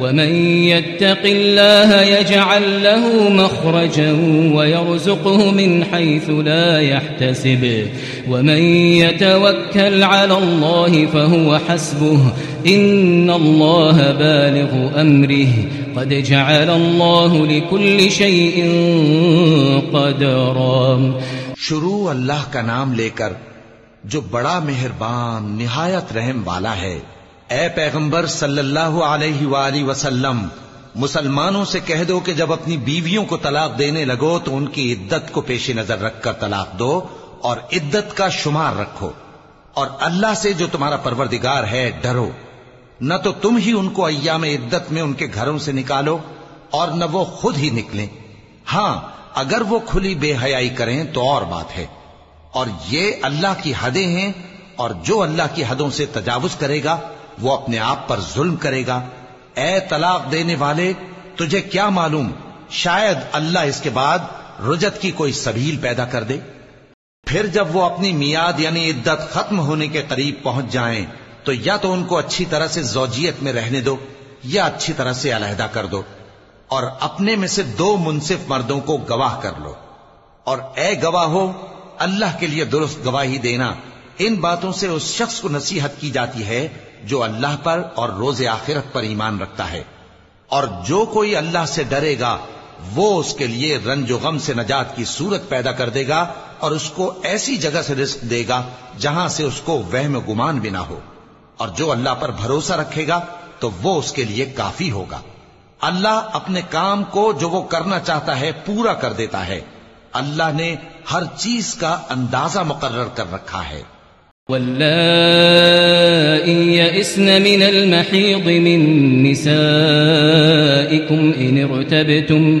ومن يتق الله يجعل له مخرجا ويرزقه من حيث لا يحتسب. ومن يتوكل على الله فهو حسبه. إن الله بالغ أمره. قد جعل الله لكل شيء قدرا. شروع اللہ کا نام لے کر جو بڑا مہربان، نہایت رحم والا ہے اے پیغمبر صلی اللہ علیہ وآلہ وسلم، مسلمانوں سے کہہ دو کہ جب اپنی بیویوں کو طلاق دینے لگو تو ان کی عدت کو پیش نظر رکھ کر طلاق دو اور عدت کا شمار رکھو۔ اور اللہ سے جو تمہارا پروردگار ہے، ڈرو۔ نہ تو تم ہی ان کو ایام عدت میں ان کے گھروں سے نکالو اور نہ وہ خود ہی نکلیں۔ ہاں اگر وہ کھلی بے حیائی کریں تو اور بات ہے۔ اور یہ اللہ کی حدیں ہیں اور جو اللہ کی حدوں سے تجاوز کرے گا وہ اپنے آپ پر ظلم کرے گا۔ اے طلاق دینے والے، تجھے کیا معلوم؟ شاید اللہ اس کے بعد رجت کی کوئی سبیل پیدا کر دے۔ پھر جب وہ اپنی میاد یعنی عدت ختم ہونے کے قریب پہنچ جائیں، تو یا تو ان کو اچھی طرح سے زوجیت میں رہنے دو، یا اچھی طرح سے علیحدہ کر دو۔ اور اپنے میں سے دو منصف مردوں کو گواہ کر لو۔ اور اے گواہ ہو اللہ کے لیے درست گواہی دینا۔ ان باتوں سے اس شخص کو نصیحت کی جاتی ہے جو اللہ پر اور روز آخرت پر ایمان رکھتا ہے۔ اور جو کوئی اللہ سے ڈرے گا، وہ اس کے لیے رنج و غم سے نجات کی صورت پیدا کر دے گا اور اس کو ایسی جگہ سے رزق دے گا جہاں سے اس کو وہم گمان بھی نہ ہو۔ اور جو اللہ پر بھروسہ رکھے گا، تو وہ اس کے لیے کافی ہوگا۔ اللہ اپنے کام کو جو وہ کرنا چاہتا ہے، پورا کر دیتا ہے۔ اللہ نے ہر چیز کا اندازہ مقرر کر رکھا ہے۔ واللائي يئسن من المحيض من نسائكم إن ارتبتم,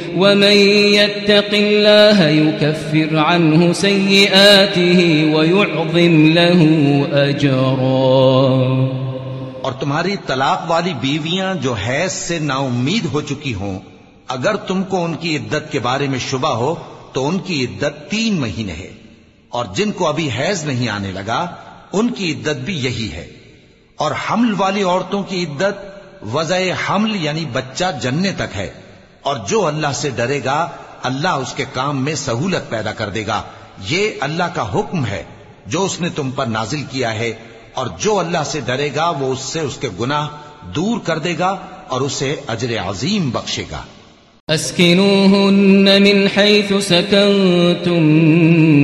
ومن يتق الله يكفر عنه سيئاته ويعظم له أجرا اور تمہاری طلاق والی بیویاں جو حیض سے نا امید ہو چکی ہوں، اگر تم کو ان کی عدت کے بارے میں شبہ ہو، تو ان کی عدت تین مہینے ہے۔ اور جن کو ابھی حیض نہیں آنے لگا، ان کی عدت بھی یہی ہے۔ اور حمل والی عورتوں کی عدت وضع حمل یعنی بچہ جننے تک ہے۔ اور جو اللہ سے ڈرے گا، اللہ اس کے کام میں سہولت پیدا کر دے گا۔ یہ اللہ کا حکم ہے، جو اس نے تم پر نازل کیا ہے۔ اور جو اللہ سے ڈرے گا، وہ اس سے اس کے گناہ دور کر دے گا اور اسے اجر عظیم بخشے گا۔ اسكنوهن من حيث سكنتم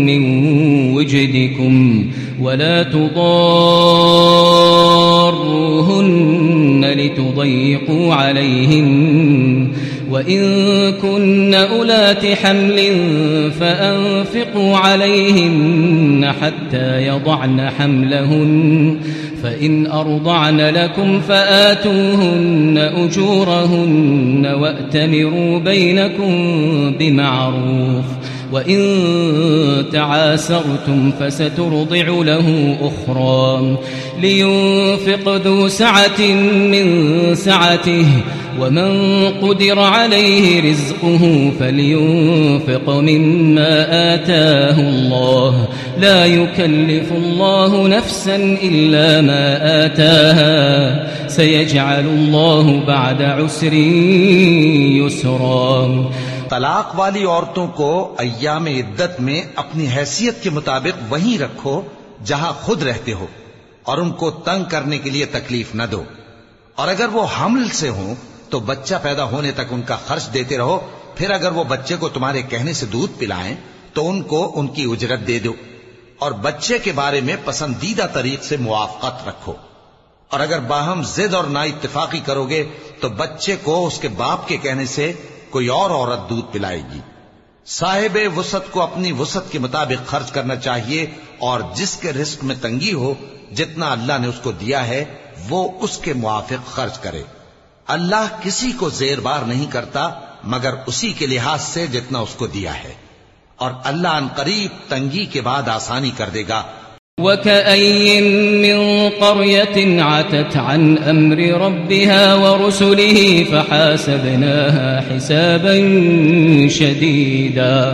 من وجدكم ولا تضاروهن لتضيقوا عليهن وإن كن أولات حمل فأنفقوا عليهن حتى يضعن حملهن فإن أرضعن لكم فآتوهن أجورهن وأتمروا بينكم بمعروف وإن تعاسرتم فسترضع له أخرى لينفق ذو سعة من سعته ومن قدر عليه رزقه فلينفق مما آتاه الله. لا يكلف الله نفسا إلا ما آتاها. سيجعل الله بعد عسر يسرا. طلاق والی عورتوں کو ایام عدت میں اپنی حیثیت کے مطابق وہیں رکھو جہاں خود رہتے ہو اور ان کو تنگ کرنے کے لیے تکلیف نہ دو۔ اور اگر وہ حمل سے ہوں تو بچہ پیدا ہونے تک ان کا خرچ دیتے رہو، پھر اگر وہ بچے کو تمہارے کہنے سے دودھ پلائیں، تو ان کو ان کی اجرت دے دو۔ اور بچے کے بارے میں پسندیدہ طریق سے موافقت رکھو۔ اور اگر باہم زد اور نا اتفاقی کرو گے، تو بچے کو اس کے باپ کے کہنے سے کوئی اور عورت دودھ پلائے گی۔ صاحب وسط کو اپنی وسط کے مطابق خرچ کرنا چاہیے، اور جس کے رزق میں تنگی ہو، جتنا اللہ نے اس کو دیا ہے، وہ اس کے موافق خرچ کرے۔ اللہ کسی کو زیر بار نہیں کرتا، مگر اسی کے لحاظ سے جتنا اس کو دیا ہے۔ اور اللہ ان قریب تنگی کے بعد آسانی کر دے گا۔ وكأي من قرية عتت عن أمر ربها ورسله فحاسبناها حسابا شديدا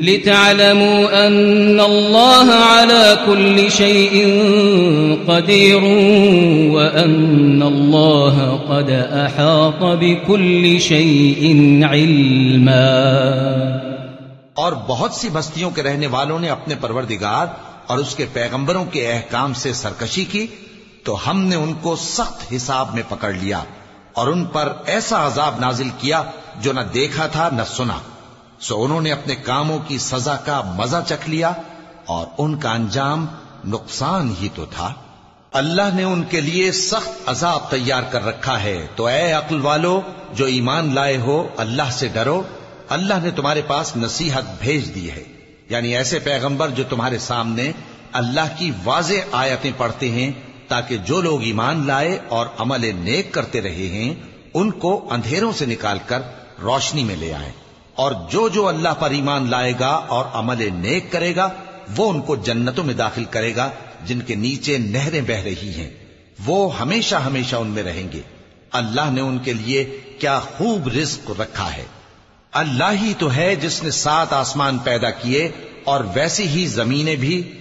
لتعلموا أن الله على كل شيء قدير وأن الله قد أحاط بكل شيء علما اور بہت سی بستیوں کے رہنے والوں نے اپنے پروردگار اور اس کے پیغمبروں کے احکام سے سرکشی کی تو ہم نے ان کو سخت حساب میں پکڑ لیا اور ان پر ایسا عذاب نازل کیا جو نہ دیکھا تھا نہ سنا۔ سو انہوں نے اپنے کاموں کی سزا کا مزہ چکھ لیا اور ان کا انجام نقصان ہی تو تھا۔ اللہ نے ان کے لیے سخت عذاب تیار کر رکھا ہے۔ تو اے عقل والو، جو ایمان لائے ہو، اللہ سے ڈرو۔ اللہ نے تمہارے پاس نصیحت بھیج دی ہے۔ یعنی ایسے پیغمبر جو تمہارے سامنے اللہ کی واضح آیتیں پڑھتے ہیں، تاکہ جو لوگ ایمان لائے اور عمل نیک کرتے رہے ہیں، ان کو اندھیروں سے نکال کر روشنی میں لے آئیں۔ اور جو جو اللہ پر ایمان لائے گا اور عمل نیک کرے گا، وہ ان کو جنتوں میں داخل کرے گا، جن کے نیچے نہریں بہ رہی ہیں۔ وہ ہمیشہ ہمیشہ ان میں رہیں گے۔ اللہ نے ان کے لیے کیا خوب رزق رکھا ہے۔ اللہ ہی تو ہے جس نے سات آسمان پیدا کیے اور ویسی ہی زمینیں بھی۔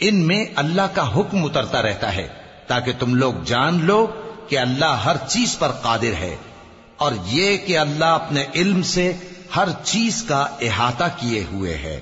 ان میں اللہ کا حکم اترتا رہتا ہے، تاکہ تم لوگ جان لو کہ اللہ ہر چیز پر قادر ہے۔ اور یہ کہ اللہ اپنے علم سے ہر چیز کا احاطہ کیے ہوئے ہے۔